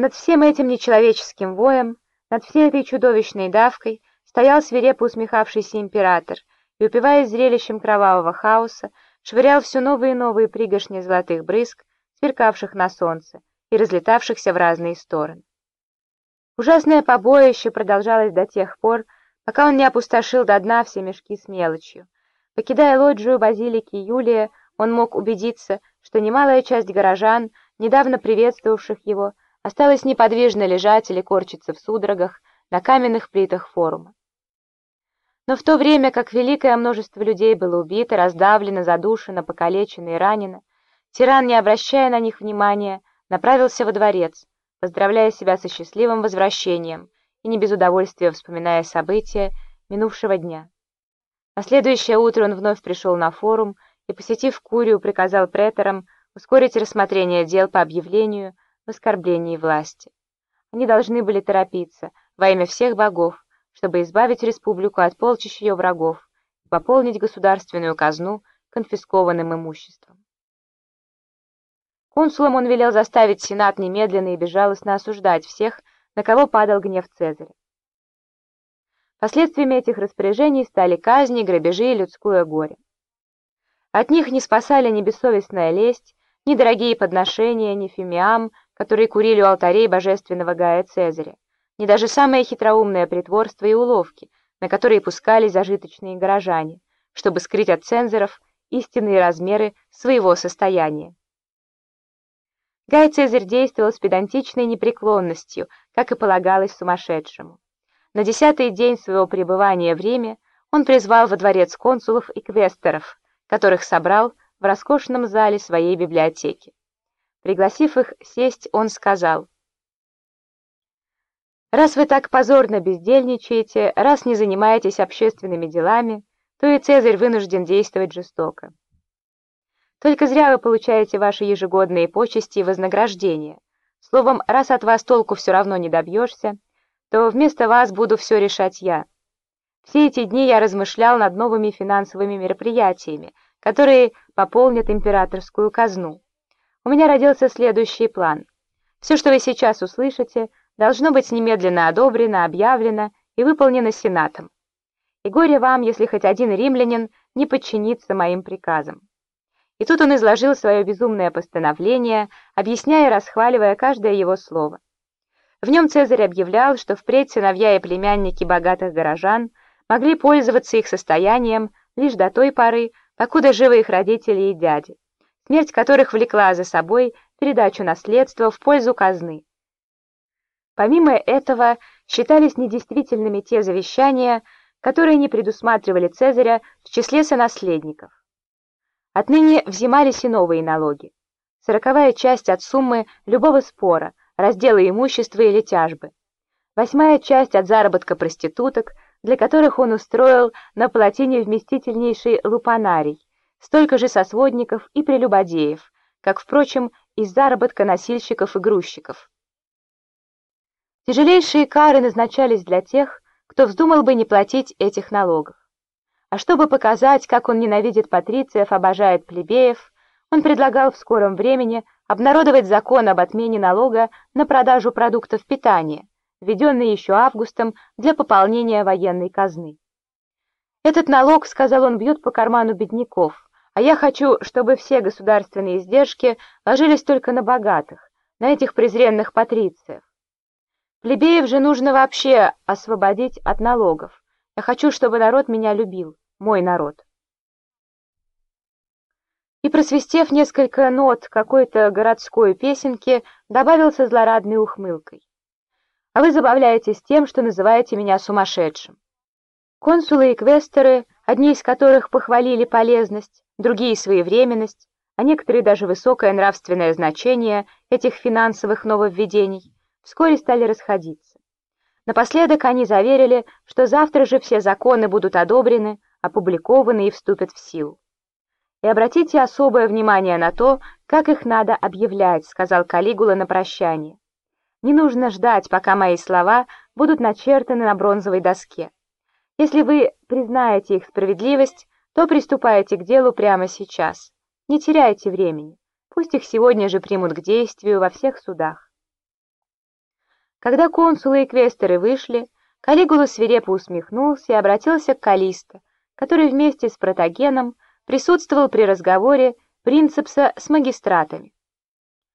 над всем этим нечеловеческим воем, над всей этой чудовищной давкой стоял свирепо усмехавшийся император и, упиваясь зрелищем кровавого хаоса, швырял все новые и новые пригоршни золотых брызг, сверкавших на солнце и разлетавшихся в разные стороны. Ужасное побоище продолжалось до тех пор, пока он не опустошил до дна все мешки с мелочью. Покидая лоджию базилики Юлия, он мог убедиться, что немалая часть горожан, недавно приветствовавших его, осталась неподвижно лежать или корчиться в судорогах на каменных плитах форума. Но в то время как великое множество людей было убито, раздавлено, задушено, покалечено и ранено, тиран, не обращая на них внимания, направился во дворец, поздравляя себя со счастливым возвращением и не без удовольствия вспоминая события минувшего дня. На следующее утро он вновь пришел на форум и, посетив Курию, приказал преторам ускорить рассмотрение дел по объявлению в оскорблении власти. Они должны были торопиться во имя всех богов, чтобы избавить республику от полчищ ее врагов и пополнить государственную казну конфискованным имуществом. Консулам он велел заставить Сенат немедленно и безжалостно осуждать всех, на кого падал гнев Цезаря. Последствиями этих распоряжений стали казни, грабежи и людское горе. От них не спасали ни бессовестная лесть, ни дорогие подношения, ни фимиам, которые курили у алтарей божественного Гая Цезаря, ни даже самое хитроумное притворство и уловки, на которые пускались зажиточные горожане, чтобы скрыть от цензоров истинные размеры своего состояния. Гай Цезарь действовал с педантичной непреклонностью, как и полагалось сумасшедшему. На десятый день своего пребывания в Риме он призвал во дворец консулов и квестеров, которых собрал в роскошном зале своей библиотеки. Пригласив их сесть, он сказал, «Раз вы так позорно бездельничаете, раз не занимаетесь общественными делами, то и Цезарь вынужден действовать жестоко. Только зря вы получаете ваши ежегодные почести и вознаграждения. Словом, раз от вас толку все равно не добьешься, то вместо вас буду все решать я. Все эти дни я размышлял над новыми финансовыми мероприятиями, которые пополнят императорскую казну. У меня родился следующий план. Все, что вы сейчас услышите, должно быть немедленно одобрено, объявлено и выполнено Сенатом. И горе вам, если хоть один римлянин не подчинится моим приказам. И тут он изложил свое безумное постановление, объясняя и расхваливая каждое его слово. В нем Цезарь объявлял, что впредь сыновья и племянники богатых горожан могли пользоваться их состоянием лишь до той поры, покуда живы их родители и дяди, смерть которых влекла за собой передачу наследства в пользу казны. Помимо этого, считались недействительными те завещания, которые не предусматривали Цезаря в числе сонаследников. Отныне взимались и новые налоги. Сороковая часть от суммы любого спора, раздела имущества или тяжбы. Восьмая часть от заработка проституток, для которых он устроил на палатине вместительнейший лупанарий, столько же сосводников и прелюбодеев, как, впрочем, из заработка носильщиков и грузчиков. Тяжелейшие кары назначались для тех, кто вздумал бы не платить этих налогов. А чтобы показать, как он ненавидит патрициев, обожает плебеев, он предлагал в скором времени обнародовать закон об отмене налога на продажу продуктов питания, введенный еще августом для пополнения военной казны. «Этот налог, — сказал он, — бьет по карману бедняков, а я хочу, чтобы все государственные издержки ложились только на богатых, на этих презренных патрициев. Плебеев же нужно вообще освободить от налогов. Я хочу, чтобы народ меня любил мой народ. И просвистев несколько нот какой-то городской песенки, добавился злорадной ухмылкой. А вы забавляетесь тем, что называете меня сумасшедшим. Консулы и квестеры, одни из которых похвалили полезность, другие — своевременность, а некоторые даже высокое нравственное значение этих финансовых нововведений, вскоре стали расходиться. Напоследок они заверили, что завтра же все законы будут одобрены, опубликованы и вступят в силу. И обратите особое внимание на то, как их надо объявлять, сказал Калигула на прощание. Не нужно ждать, пока мои слова будут начертаны на бронзовой доске. Если вы признаете их справедливость, то приступайте к делу прямо сейчас. Не теряйте времени. Пусть их сегодня же примут к действию во всех судах. Когда консулы и квестеры вышли, Калигула свирепо усмехнулся и обратился к Калисто, который вместе с протагеном присутствовал при разговоре принцепса с магистратами.